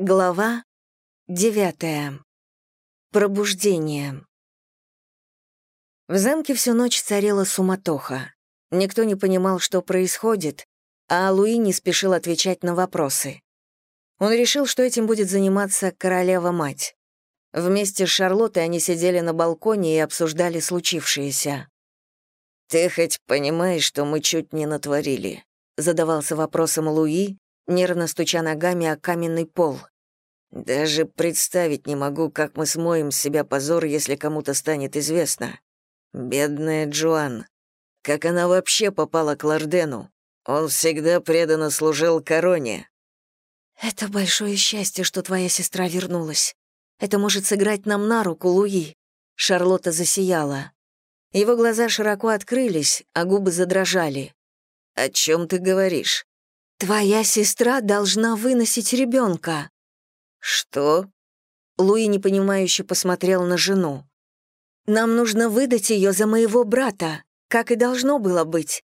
Глава девятая. Пробуждение. В замке всю ночь царила суматоха. Никто не понимал, что происходит, а Луи не спешил отвечать на вопросы. Он решил, что этим будет заниматься королева-мать. Вместе с Шарлоттой они сидели на балконе и обсуждали случившееся. «Ты хоть понимаешь, что мы чуть не натворили?» — задавался вопросом Луи, нервно стуча ногами о каменный пол. «Даже представить не могу, как мы смоем с себя позор, если кому-то станет известно. Бедная Джоан. Как она вообще попала к Лордену? Он всегда преданно служил короне». «Это большое счастье, что твоя сестра вернулась. Это может сыграть нам на руку, Луи». Шарлотта засияла. Его глаза широко открылись, а губы задрожали. «О чем ты говоришь?» «Твоя сестра должна выносить ребенка. «Что?» Луи непонимающе посмотрел на жену. «Нам нужно выдать ее за моего брата, как и должно было быть.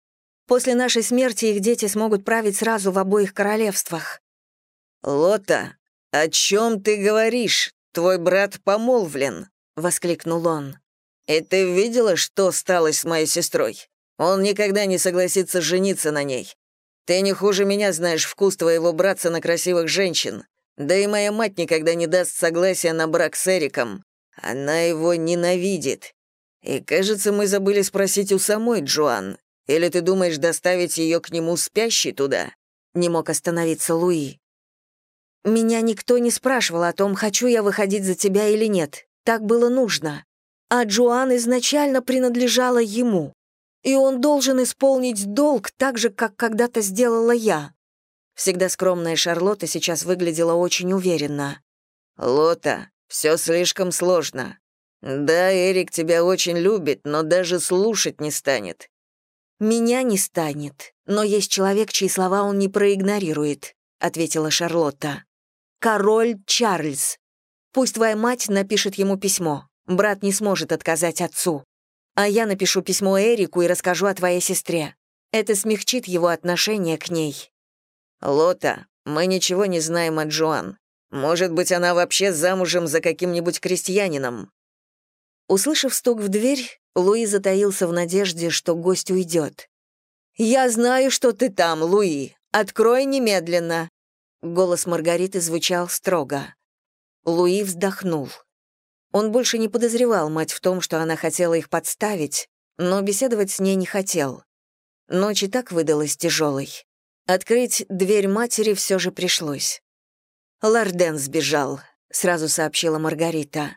После нашей смерти их дети смогут править сразу в обоих королевствах». «Лота, о чем ты говоришь? Твой брат помолвлен», — воскликнул он. «И ты видела, что стало с моей сестрой? Он никогда не согласится жениться на ней. Ты не хуже меня знаешь вкус твоего братца на красивых женщин. Да и моя мать никогда не даст согласия на брак с Эриком. Она его ненавидит. И, кажется, мы забыли спросить у самой Джоан. Или ты думаешь доставить ее к нему спящей туда?» Не мог остановиться Луи. «Меня никто не спрашивал о том, хочу я выходить за тебя или нет. Так было нужно. А Джоан изначально принадлежала ему и он должен исполнить долг так же, как когда-то сделала я». Всегда скромная Шарлотта сейчас выглядела очень уверенно. «Лота, все слишком сложно. Да, Эрик тебя очень любит, но даже слушать не станет». «Меня не станет, но есть человек, чьи слова он не проигнорирует», — ответила Шарлотта. «Король Чарльз. Пусть твоя мать напишет ему письмо. Брат не сможет отказать отцу. А я напишу письмо Эрику и расскажу о твоей сестре. Это смягчит его отношение к ней». «Лота, мы ничего не знаем о Джоан. Может быть, она вообще замужем за каким-нибудь крестьянином?» Услышав стук в дверь, Луи затаился в надежде, что гость уйдет. «Я знаю, что ты там, Луи. Открой немедленно!» Голос Маргариты звучал строго. Луи вздохнул. Он больше не подозревал мать в том, что она хотела их подставить, но беседовать с ней не хотел. Ночь и так выдалась тяжелой. Открыть дверь матери все же пришлось. «Ларден сбежал», — сразу сообщила Маргарита.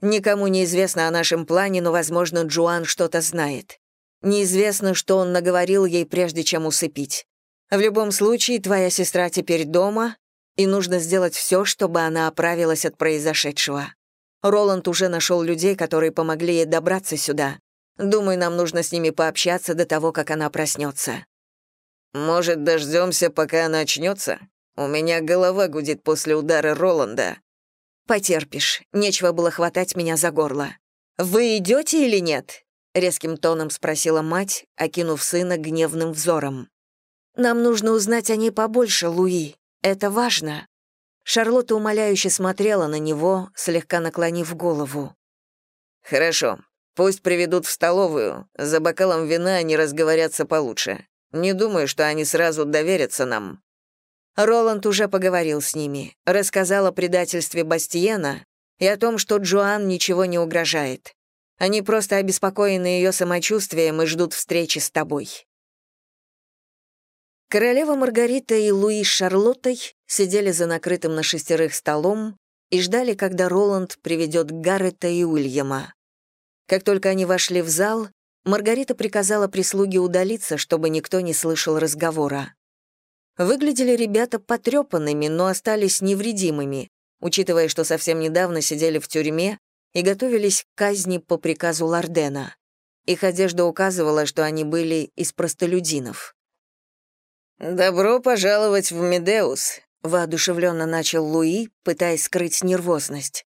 «Никому не известно о нашем плане, но, возможно, Джоан что-то знает. Неизвестно, что он наговорил ей, прежде чем усыпить. В любом случае, твоя сестра теперь дома, и нужно сделать все, чтобы она оправилась от произошедшего. Роланд уже нашел людей, которые помогли ей добраться сюда. Думаю, нам нужно с ними пообщаться до того, как она проснется. Может, дождемся, пока она очнется? У меня голова гудит после удара Роланда. Потерпишь. Нечего было хватать меня за горло. Вы идете или нет? резким тоном спросила мать, окинув сына гневным взором. Нам нужно узнать о ней побольше, Луи. Это важно. Шарлотта умоляюще смотрела на него, слегка наклонив голову. «Хорошо. Пусть приведут в столовую. За бокалом вина они разговорятся получше. Не думаю, что они сразу доверятся нам». Роланд уже поговорил с ними, рассказал о предательстве Бастиена и о том, что Джоан ничего не угрожает. Они просто обеспокоены ее самочувствием и ждут встречи с тобой. Королева Маргарита и Луи с Шарлоттой сидели за накрытым на шестерых столом и ждали, когда Роланд приведет Гаррета и Уильяма. Как только они вошли в зал, Маргарита приказала прислуге удалиться, чтобы никто не слышал разговора. Выглядели ребята потрепанными, но остались невредимыми, учитывая, что совсем недавно сидели в тюрьме и готовились к казни по приказу Лордена. Их одежда указывала, что они были из простолюдинов. «Добро пожаловать в Медеус», — воодушевленно начал Луи, пытаясь скрыть нервозность.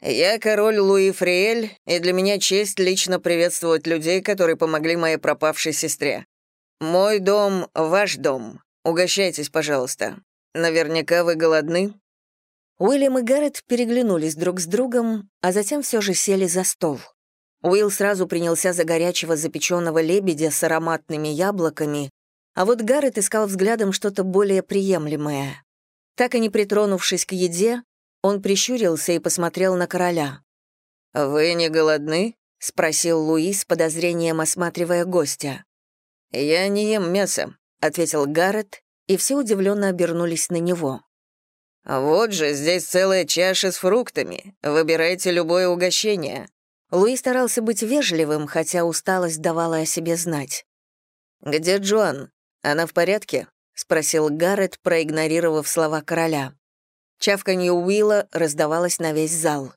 «Я король Луи Фриэль, и для меня честь лично приветствовать людей, которые помогли моей пропавшей сестре. Мой дом — ваш дом. Угощайтесь, пожалуйста. Наверняка вы голодны?» Уильям и Гаррет переглянулись друг с другом, а затем все же сели за стол. Уилл сразу принялся за горячего запеченного лебедя с ароматными яблоками, а вот Гаррет искал взглядом что-то более приемлемое. Так и не притронувшись к еде, он прищурился и посмотрел на короля. «Вы не голодны?» — спросил Луи с подозрением, осматривая гостя. «Я не ем мясо», — ответил Гаррет, и все удивленно обернулись на него. «Вот же, здесь целая чаша с фруктами. Выбирайте любое угощение». Луи старался быть вежливым, хотя усталость давала о себе знать. «Где Джоан? Она в порядке?» — спросил Гаррет, проигнорировав слова короля. Чавканье Уилла раздавалось на весь зал.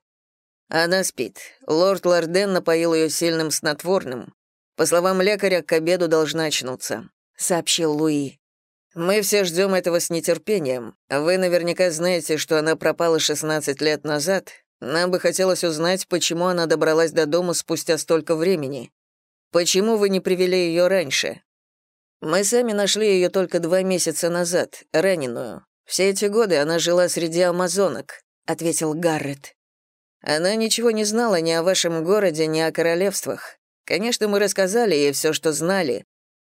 Она спит. Лорд Лорден напоил ее сильным снотворным. По словам лекаря, к обеду должна очнуться», — сообщил Луи. «Мы все ждем этого с нетерпением. Вы наверняка знаете, что она пропала 16 лет назад. Нам бы хотелось узнать, почему она добралась до дома спустя столько времени. Почему вы не привели ее раньше? Мы сами нашли ее только два месяца назад, раненую. Все эти годы она жила среди амазонок», — ответил Гаррет. «Она ничего не знала ни о вашем городе, ни о королевствах. Конечно, мы рассказали ей все, что знали,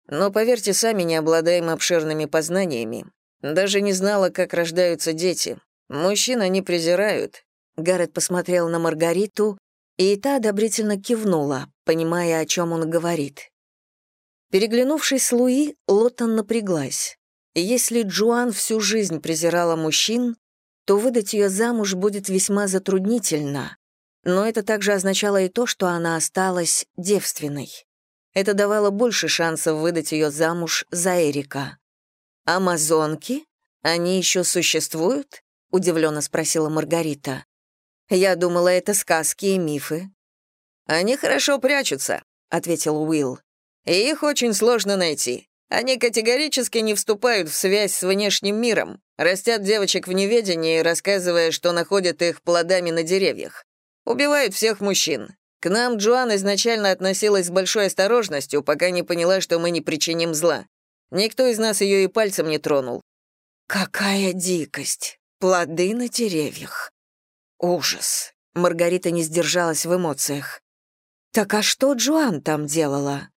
но, поверьте, сами не обладаем обширными познаниями. Даже не знала, как рождаются дети. Мужчин они презирают». Гаррет посмотрел на Маргариту, и та одобрительно кивнула, понимая, о чем он говорит. Переглянувшись с Луи, Лоттон напряглась. Если Джоан всю жизнь презирала мужчин, то выдать ее замуж будет весьма затруднительно. Но это также означало и то, что она осталась девственной. Это давало больше шансов выдать ее замуж за Эрика. «Амазонки? Они еще существуют?» — удивленно спросила Маргарита. «Я думала, это сказки и мифы». «Они хорошо прячутся», — ответил Уилл. «И их очень сложно найти. Они категорически не вступают в связь с внешним миром, растят девочек в неведении, рассказывая, что находят их плодами на деревьях. Убивают всех мужчин. К нам Джоан изначально относилась с большой осторожностью, пока не поняла, что мы не причиним зла. Никто из нас ее и пальцем не тронул. «Какая дикость! Плоды на деревьях! Ужас!» Маргарита не сдержалась в эмоциях. «Так а что Джоан там делала?»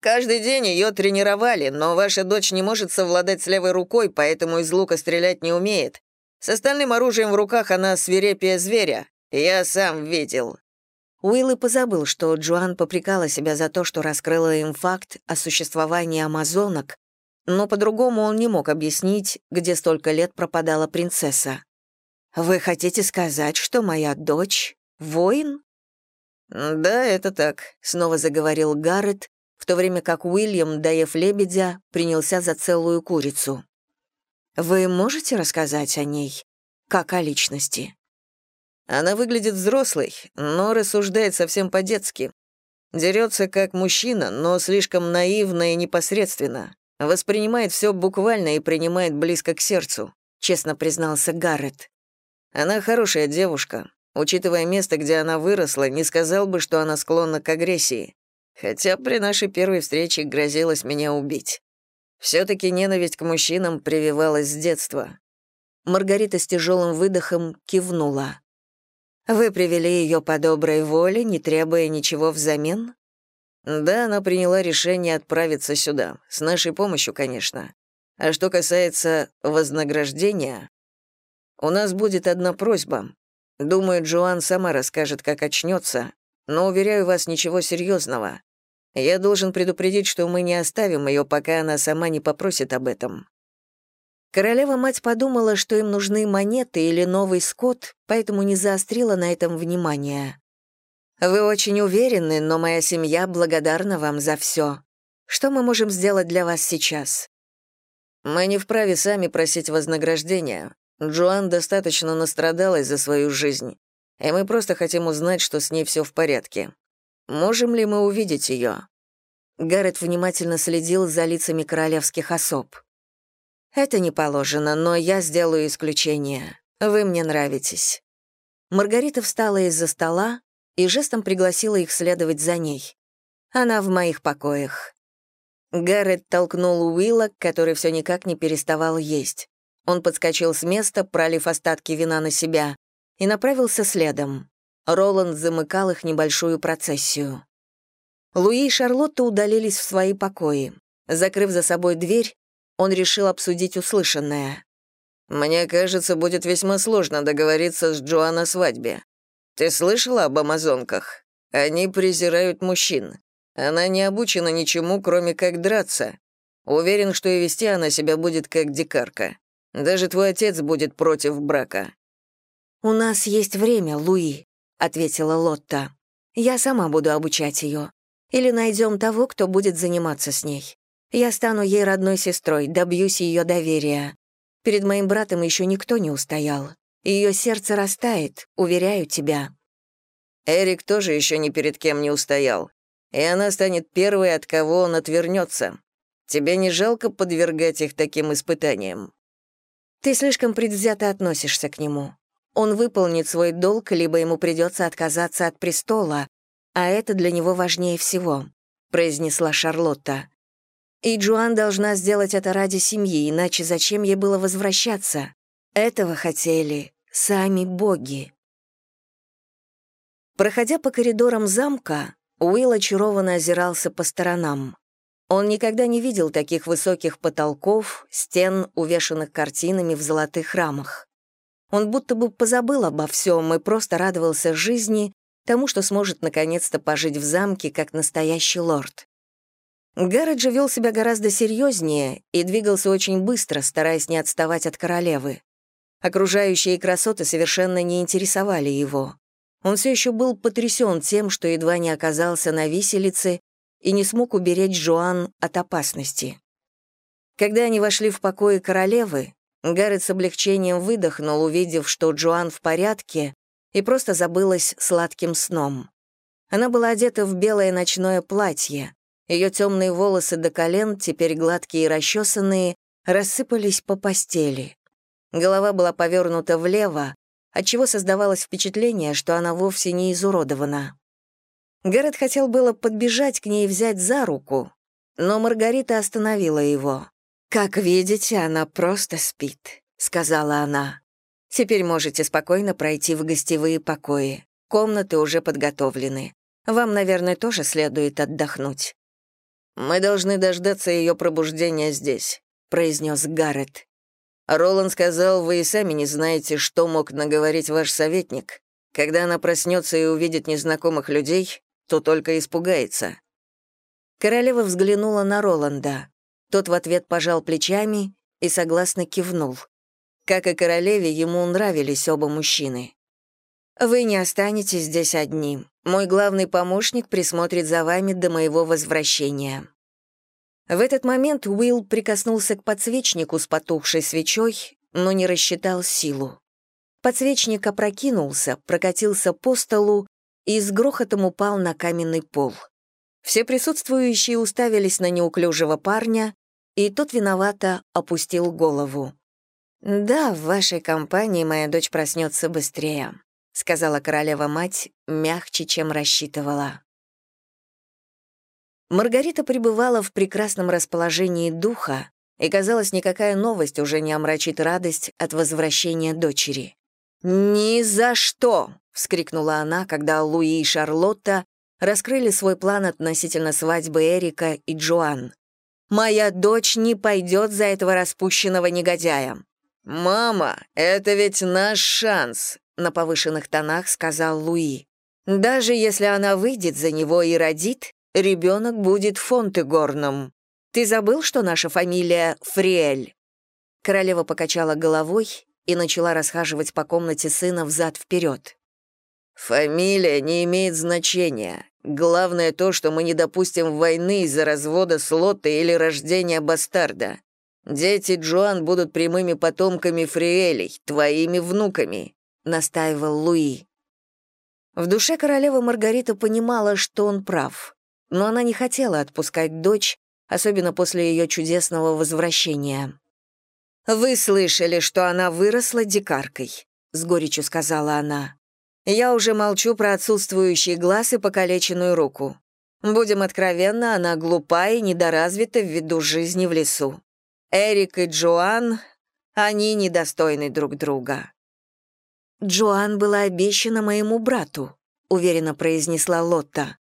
Каждый день ее тренировали, но ваша дочь не может совладать с левой рукой, поэтому из лука стрелять не умеет. С остальным оружием в руках она свирепее зверя. Я сам видел». Уилл и позабыл, что Джоан попрекала себя за то, что раскрыла им факт о существовании амазонок, но по-другому он не мог объяснить, где столько лет пропадала принцесса. «Вы хотите сказать, что моя дочь — воин?» «Да, это так», — снова заговорил Гаррет, в то время как Уильям, доев лебедя, принялся за целую курицу. «Вы можете рассказать о ней, как о личности?» Она выглядит взрослой, но рассуждает совсем по-детски. Дерется как мужчина, но слишком наивно и непосредственно. Воспринимает все буквально и принимает близко к сердцу, честно признался Гаррет. Она хорошая девушка. Учитывая место, где она выросла, не сказал бы, что она склонна к агрессии хотя при нашей первой встрече грозилась меня убить. Все-таки ненависть к мужчинам прививалась с детства. Маргарита с тяжелым выдохом кивнула. «Вы привели ее по доброй воле, не требуя ничего взамен?» «Да, она приняла решение отправиться сюда, с нашей помощью, конечно. А что касается вознаграждения, у нас будет одна просьба. Думаю, Джоан сама расскажет, как очнется, но, уверяю вас, ничего серьезного. Я должен предупредить, что мы не оставим ее, пока она сама не попросит об этом». Королева-мать подумала, что им нужны монеты или новый скот, поэтому не заострила на этом внимание. «Вы очень уверены, но моя семья благодарна вам за все. Что мы можем сделать для вас сейчас?» «Мы не вправе сами просить вознаграждения. Джоан достаточно настрадалась за свою жизнь, и мы просто хотим узнать, что с ней все в порядке. Можем ли мы увидеть ее?» Гаррет внимательно следил за лицами королевских особ. «Это не положено, но я сделаю исключение. Вы мне нравитесь». Маргарита встала из-за стола и жестом пригласила их следовать за ней. Она в моих покоях. Гаррет толкнул Уилла, который все никак не переставал есть. Он подскочил с места, пролив остатки вина на себя, и направился следом. Роланд замыкал их небольшую процессию. Луи и Шарлотта удалились в свои покои. Закрыв за собой дверь, он решил обсудить услышанное. «Мне кажется, будет весьма сложно договориться с Джоан о свадьбе. Ты слышала об амазонках? Они презирают мужчин. Она не обучена ничему, кроме как драться. Уверен, что и вести она себя будет как дикарка. Даже твой отец будет против брака». «У нас есть время, Луи», — ответила Лотта. «Я сама буду обучать ее. Или найдем того, кто будет заниматься с ней. Я стану ей родной сестрой, добьюсь ее доверия. Перед моим братом еще никто не устоял. Ее сердце растает, уверяю тебя». Эрик тоже еще ни перед кем не устоял. И она станет первой, от кого он отвернется. Тебе не жалко подвергать их таким испытаниям? Ты слишком предвзято относишься к нему. Он выполнит свой долг, либо ему придется отказаться от престола, а это для него важнее всего», — произнесла Шарлотта. «И Джоан должна сделать это ради семьи, иначе зачем ей было возвращаться? Этого хотели сами боги». Проходя по коридорам замка, Уилл очарованно озирался по сторонам. Он никогда не видел таких высоких потолков, стен, увешанных картинами в золотых рамах. Он будто бы позабыл обо всем и просто радовался жизни, тому, что сможет наконец-то пожить в замке как настоящий лорд. Гаррет же вел себя гораздо серьезнее и двигался очень быстро, стараясь не отставать от королевы. Окружающие красоты совершенно не интересовали его. Он все еще был потрясен тем, что едва не оказался на виселице и не смог уберечь Жуан от опасности. Когда они вошли в покои королевы, Гаррет с облегчением выдохнул, увидев, что Джоан в порядке, и просто забылась сладким сном. Она была одета в белое ночное платье. Ее темные волосы до колен, теперь гладкие и расчесанные, рассыпались по постели. Голова была повернута влево, отчего создавалось впечатление, что она вовсе не изуродована. Гаррет хотел было подбежать к ней и взять за руку, но Маргарита остановила его. «Как видите, она просто спит», — сказала она. Теперь можете спокойно пройти в гостевые покои. Комнаты уже подготовлены. Вам, наверное, тоже следует отдохнуть». «Мы должны дождаться ее пробуждения здесь», — произнес Гаррет. «Роланд сказал, вы и сами не знаете, что мог наговорить ваш советник. Когда она проснется и увидит незнакомых людей, то только испугается». Королева взглянула на Роланда. Тот в ответ пожал плечами и согласно кивнул. Как и королеве, ему нравились оба мужчины. «Вы не останетесь здесь одни. Мой главный помощник присмотрит за вами до моего возвращения». В этот момент Уилл прикоснулся к подсвечнику с потухшей свечой, но не рассчитал силу. Подсвечник опрокинулся, прокатился по столу и с грохотом упал на каменный пол. Все присутствующие уставились на неуклюжего парня, и тот виновато опустил голову. «Да, в вашей компании моя дочь проснется быстрее», сказала королева-мать мягче, чем рассчитывала. Маргарита пребывала в прекрасном расположении духа, и, казалось, никакая новость уже не омрачит радость от возвращения дочери. «Ни за что!» — вскрикнула она, когда Луи и Шарлотта раскрыли свой план относительно свадьбы Эрика и Джоан. «Моя дочь не пойдет за этого распущенного негодяя. «Мама, это ведь наш шанс», — на повышенных тонах сказал Луи. «Даже если она выйдет за него и родит, ребенок будет Фонтегорном. Ты забыл, что наша фамилия Фриэль?» Королева покачала головой и начала расхаживать по комнате сына взад-вперед. «Фамилия не имеет значения. Главное то, что мы не допустим войны из-за развода слота или рождения бастарда. Дети Джоан будут прямыми потомками Фриэлей, твоими внуками», — настаивал Луи. В душе королевы Маргарита понимала, что он прав, но она не хотела отпускать дочь, особенно после ее чудесного возвращения. «Вы слышали, что она выросла дикаркой», — с горечью сказала она. «Я уже молчу про отсутствующий глаз и покалеченную руку. Будем откровенны, она глупа и недоразвита ввиду жизни в лесу. Эрик и Джоан, Они недостойны друг друга». «Джоан была обещана моему брату», — уверенно произнесла Лотта.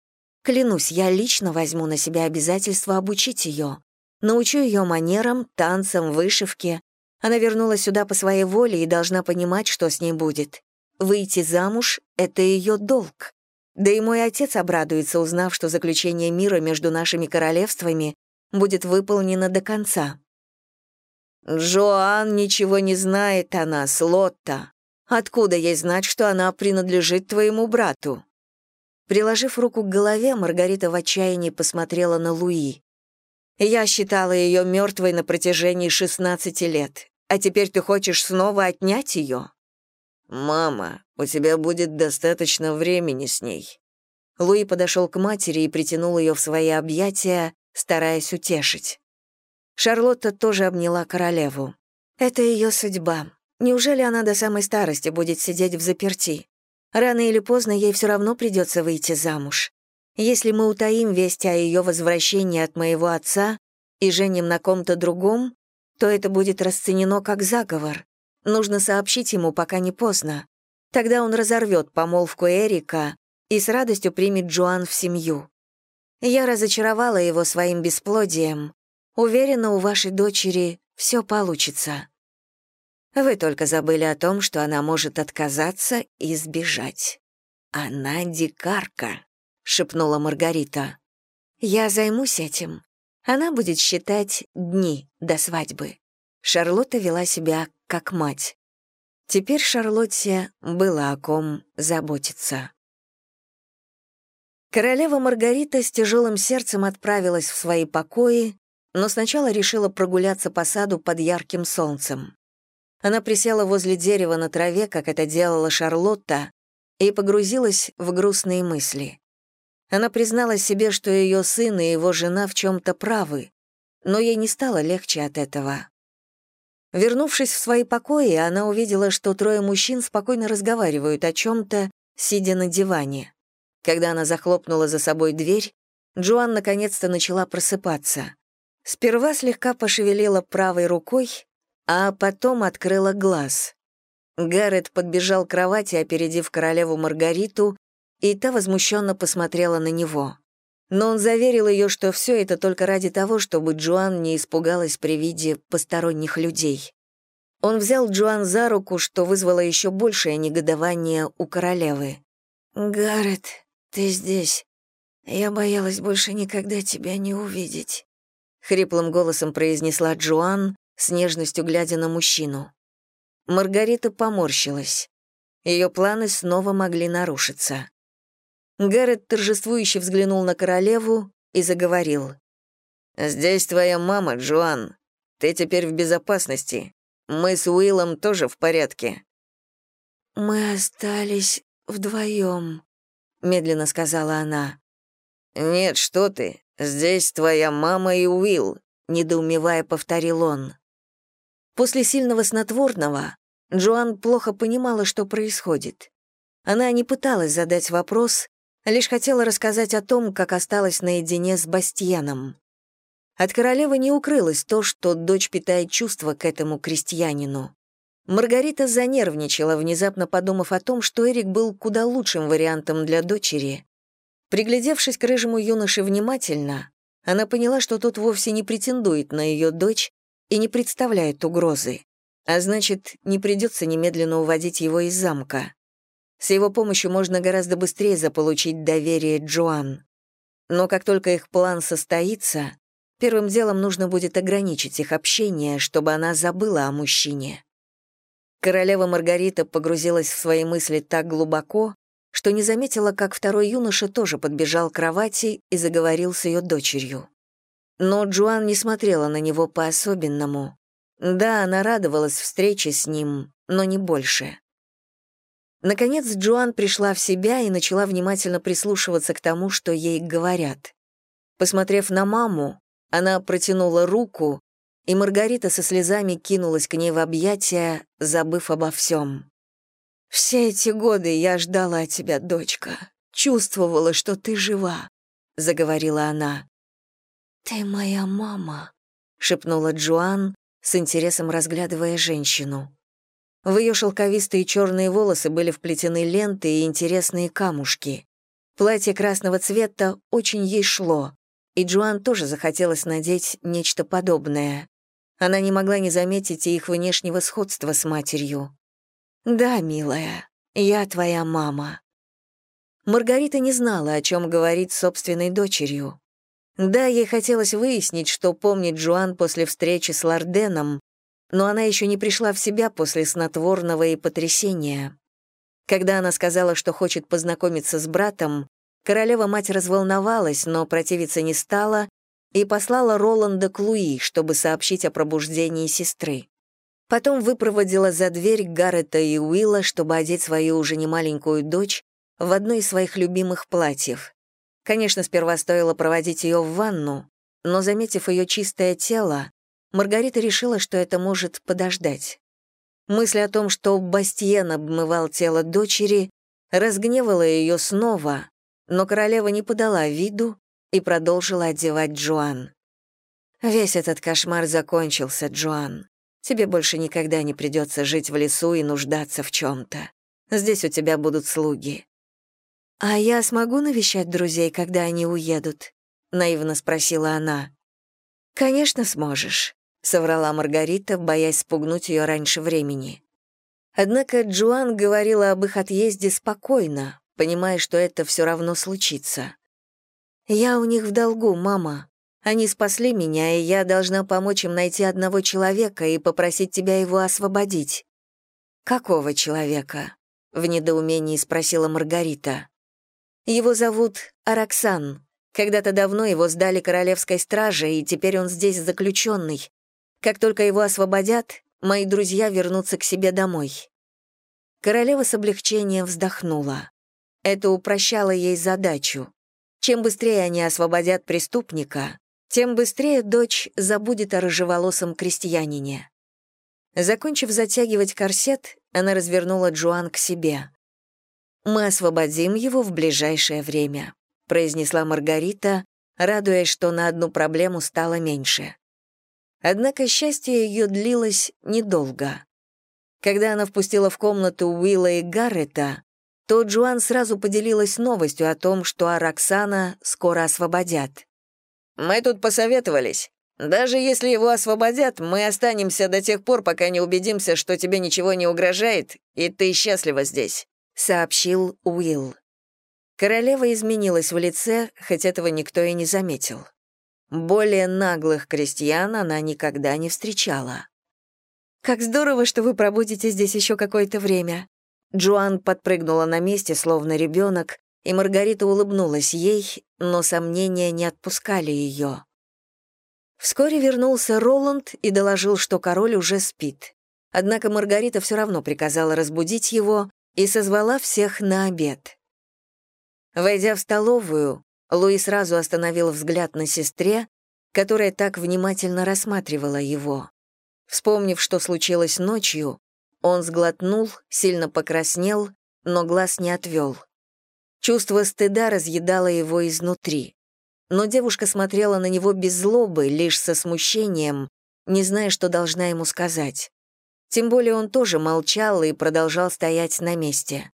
«Клянусь, я лично возьму на себя обязательство обучить ее. Научу ее манерам, танцам, вышивке. Она вернулась сюда по своей воле и должна понимать, что с ней будет. Выйти замуж — это ее долг. Да и мой отец обрадуется, узнав, что заключение мира между нашими королевствами будет выполнено до конца. «Джоан ничего не знает о нас, Лотта. Откуда ей знать, что она принадлежит твоему брату?» Приложив руку к голове, Маргарита в отчаянии посмотрела на Луи. «Я считала ее мертвой на протяжении 16 лет, а теперь ты хочешь снова отнять ее?» «Мама, у тебя будет достаточно времени с ней». Луи подошел к матери и притянул ее в свои объятия, стараясь утешить. Шарлотта тоже обняла королеву. «Это ее судьба. Неужели она до самой старости будет сидеть в заперти? Рано или поздно ей все равно придется выйти замуж. Если мы утаим весть о ее возвращении от моего отца и женим на ком-то другом, то это будет расценено как заговор. Нужно сообщить ему, пока не поздно. Тогда он разорвет помолвку Эрика и с радостью примет Джоан в семью. Я разочаровала его своим бесплодием. Уверена, у вашей дочери все получится. Вы только забыли о том, что она может отказаться и сбежать. Она дикарка, шепнула Маргарита. Я займусь этим. Она будет считать дни до свадьбы. Шарлотта вела себя как мать. Теперь Шарлотте было о ком заботиться. Королева Маргарита с тяжелым сердцем отправилась в свои покои, но сначала решила прогуляться по саду под ярким солнцем. Она присела возле дерева на траве, как это делала Шарлотта, и погрузилась в грустные мысли. Она признала себе, что ее сын и его жена в чем-то правы, но ей не стало легче от этого. Вернувшись в свои покои, она увидела, что трое мужчин спокойно разговаривают о чем-то, сидя на диване. Когда она захлопнула за собой дверь, Джоан наконец-то начала просыпаться. Сперва слегка пошевелила правой рукой, а потом открыла глаз. Гаррет подбежал к кровати, опередив королеву Маргариту, и та возмущенно посмотрела на него. Но он заверил ее, что все это только ради того, чтобы Джоан не испугалась при виде посторонних людей. Он взял Джоан за руку, что вызвало еще большее негодование у королевы. «Гаррет, ты здесь. Я боялась больше никогда тебя не увидеть», — хриплым голосом произнесла Джоан, с нежностью глядя на мужчину. Маргарита поморщилась. Ее планы снова могли нарушиться. Гаррет торжествующе взглянул на королеву и заговорил. «Здесь твоя мама, Джоан. Ты теперь в безопасности. Мы с Уиллом тоже в порядке». «Мы остались вдвоем», — медленно сказала она. «Нет, что ты. Здесь твоя мама и Уилл», — недоумевая повторил он. После сильного снотворного Джоан плохо понимала, что происходит. Она не пыталась задать вопрос, лишь хотела рассказать о том, как осталась наедине с Бастьяном. От королевы не укрылось то, что дочь питает чувства к этому крестьянину. Маргарита занервничала, внезапно подумав о том, что Эрик был куда лучшим вариантом для дочери. Приглядевшись к рыжему юноше внимательно, она поняла, что тот вовсе не претендует на ее дочь и не представляет угрозы, а значит, не придется немедленно уводить его из замка. С его помощью можно гораздо быстрее заполучить доверие Джоан. Но как только их план состоится, первым делом нужно будет ограничить их общение, чтобы она забыла о мужчине. Королева Маргарита погрузилась в свои мысли так глубоко, что не заметила, как второй юноша тоже подбежал к кровати и заговорил с ее дочерью. Но Джоан не смотрела на него по-особенному. Да, она радовалась встрече с ним, но не больше. Наконец Джоан пришла в себя и начала внимательно прислушиваться к тому, что ей говорят. Посмотрев на маму, она протянула руку, и Маргарита со слезами кинулась к ней в объятия, забыв обо всем. «Все эти годы я ждала тебя, дочка, чувствовала, что ты жива», — заговорила она. «Ты моя мама», — шепнула Джоан, с интересом разглядывая женщину. В ее шелковистые черные волосы были вплетены ленты и интересные камушки. Платье красного цвета очень ей шло, и Джоан тоже захотелось надеть нечто подобное. Она не могла не заметить их внешнего сходства с матерью. «Да, милая, я твоя мама». Маргарита не знала, о чем говорить собственной дочерью. Да, ей хотелось выяснить, что помнит Джоан после встречи с Ларденом, но она еще не пришла в себя после снотворного и потрясения. Когда она сказала, что хочет познакомиться с братом, королева-мать разволновалась, но противиться не стала и послала Роланда к Луи, чтобы сообщить о пробуждении сестры. Потом выпроводила за дверь Гаррета и Уилла, чтобы одеть свою уже немаленькую дочь в одно из своих любимых платьев. Конечно, сперва стоило проводить ее в ванну, но, заметив ее чистое тело, Маргарита решила, что это может подождать. Мысль о том, что Бастиен обмывал тело дочери, разгневала ее снова, но королева не подала виду и продолжила одевать Джоан. «Весь этот кошмар закончился, Джоан. Тебе больше никогда не придется жить в лесу и нуждаться в чем-то. Здесь у тебя будут слуги». «А я смогу навещать друзей, когда они уедут?» — наивно спросила она. «Конечно сможешь соврала Маргарита, боясь спугнуть ее раньше времени. Однако Джоан говорила об их отъезде спокойно, понимая, что это все равно случится. «Я у них в долгу, мама. Они спасли меня, и я должна помочь им найти одного человека и попросить тебя его освободить». «Какого человека?» — в недоумении спросила Маргарита. «Его зовут Араксан. Когда-то давно его сдали королевской страже, и теперь он здесь заключенный. Как только его освободят, мои друзья вернутся к себе домой». Королева с облегчением вздохнула. Это упрощало ей задачу. Чем быстрее они освободят преступника, тем быстрее дочь забудет о рыжеволосом крестьянине. Закончив затягивать корсет, она развернула Джоан к себе. «Мы освободим его в ближайшее время», — произнесла Маргарита, радуясь, что на одну проблему стало меньше. Однако счастье ее длилось недолго. Когда она впустила в комнату Уилла и Гаррета, то Джоан сразу поделилась новостью о том, что Араксана скоро освободят. «Мы тут посоветовались. Даже если его освободят, мы останемся до тех пор, пока не убедимся, что тебе ничего не угрожает, и ты счастлива здесь», — сообщил Уилл. Королева изменилась в лице, хоть этого никто и не заметил. Более наглых крестьян она никогда не встречала. «Как здорово, что вы пробудете здесь еще какое-то время». Джоан подпрыгнула на месте, словно ребенок, и Маргарита улыбнулась ей, но сомнения не отпускали ее. Вскоре вернулся Роланд и доложил, что король уже спит. Однако Маргарита все равно приказала разбудить его и созвала всех на обед. Войдя в столовую, Луи сразу остановил взгляд на сестре, которая так внимательно рассматривала его. Вспомнив, что случилось ночью, он сглотнул, сильно покраснел, но глаз не отвел. Чувство стыда разъедало его изнутри. Но девушка смотрела на него без злобы, лишь со смущением, не зная, что должна ему сказать. Тем более он тоже молчал и продолжал стоять на месте.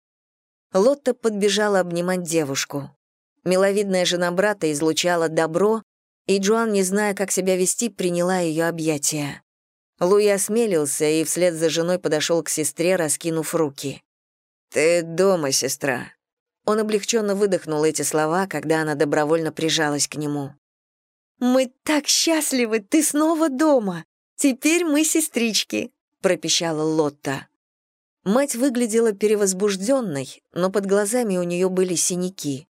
Лотта подбежала обнимать девушку. Миловидная жена брата излучала добро, и Джоан, не зная, как себя вести, приняла ее объятия. Луи осмелился и вслед за женой подошел к сестре, раскинув руки. «Ты дома, сестра». Он облегченно выдохнул эти слова, когда она добровольно прижалась к нему. «Мы так счастливы, ты снова дома! Теперь мы сестрички», — пропищала Лотта. Мать выглядела перевозбужденной, но под глазами у нее были синяки.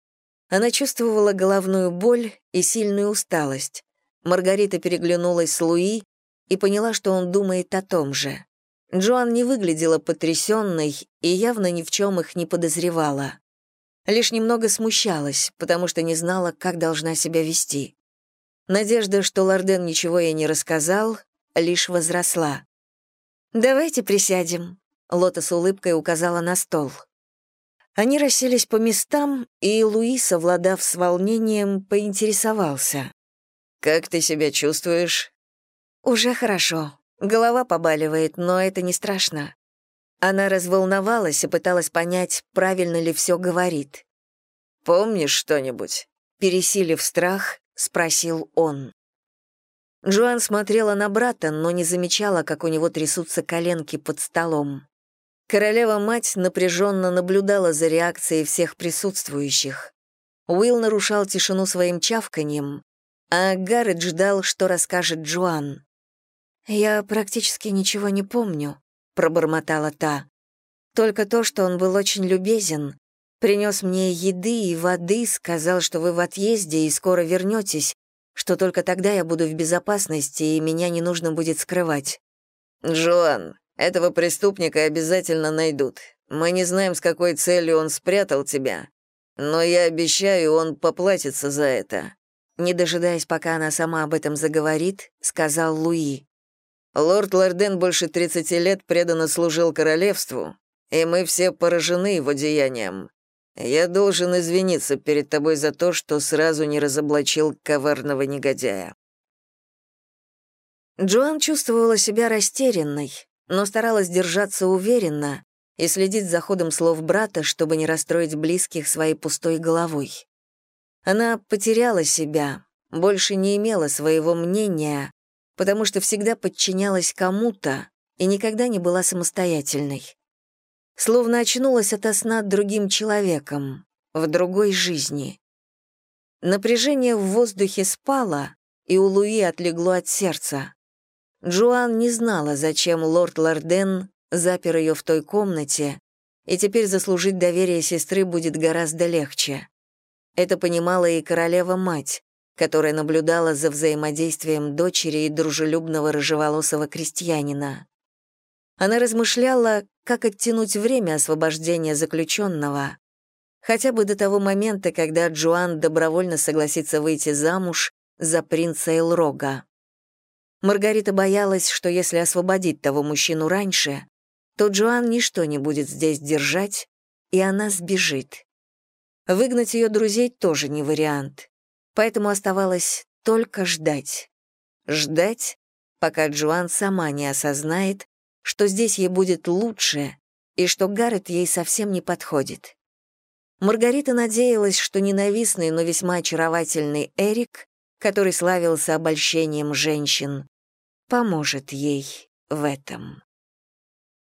Она чувствовала головную боль и сильную усталость. Маргарита переглянулась с Луи и поняла, что он думает о том же. Джоан не выглядела потрясенной и явно ни в чем их не подозревала. Лишь немного смущалась, потому что не знала, как должна себя вести. Надежда, что Лорден ничего ей не рассказал, лишь возросла. «Давайте присядем», — Лота с улыбкой указала на стол. Они расселись по местам, и Луис, совладав с волнением, поинтересовался. «Как ты себя чувствуешь?» «Уже хорошо», — Голова побаливает, но это не страшно. Она разволновалась и пыталась понять, правильно ли все говорит. «Помнишь что-нибудь?» Пересилив страх, спросил он. Джоан смотрела на брата, но не замечала, как у него трясутся коленки под столом. Королева-мать напряженно наблюдала за реакцией всех присутствующих. Уилл нарушал тишину своим чавканьем, а Гаррет ждал, что расскажет Джоан. «Я практически ничего не помню», — пробормотала та. «Только то, что он был очень любезен, принес мне еды и воды, сказал, что вы в отъезде и скоро вернетесь, что только тогда я буду в безопасности и меня не нужно будет скрывать». «Джоан, этого преступника обязательно найдут. Мы не знаем, с какой целью он спрятал тебя, но я обещаю, он поплатится за это». Не дожидаясь, пока она сама об этом заговорит, сказал Луи. Лорд Лорден больше 30 лет преданно служил королевству, и мы все поражены его деянием. Я должен извиниться перед тобой за то, что сразу не разоблачил коварного негодяя». Джоан чувствовала себя растерянной, но старалась держаться уверенно и следить за ходом слов брата, чтобы не расстроить близких своей пустой головой. Она потеряла себя, больше не имела своего мнения, потому что всегда подчинялась кому-то и никогда не была самостоятельной. Словно очнулась ото сна другим человеком, в другой жизни. Напряжение в воздухе спало, и у Луи отлегло от сердца. Джоан не знала, зачем лорд Лорден запер ее в той комнате, и теперь заслужить доверие сестры будет гораздо легче. Это понимала и королева-мать, которая наблюдала за взаимодействием дочери и дружелюбного рыжеволосого крестьянина. Она размышляла, как оттянуть время освобождения заключенного, хотя бы до того момента, когда Джоан добровольно согласится выйти замуж за принца Элрога. Маргарита боялась, что если освободить того мужчину раньше, то Джоан ничто не будет здесь держать, и она сбежит. Выгнать ее друзей тоже не вариант поэтому оставалось только ждать. Ждать, пока Джоан сама не осознает, что здесь ей будет лучше и что Гаррет ей совсем не подходит. Маргарита надеялась, что ненавистный, но весьма очаровательный Эрик, который славился обольщением женщин, поможет ей в этом.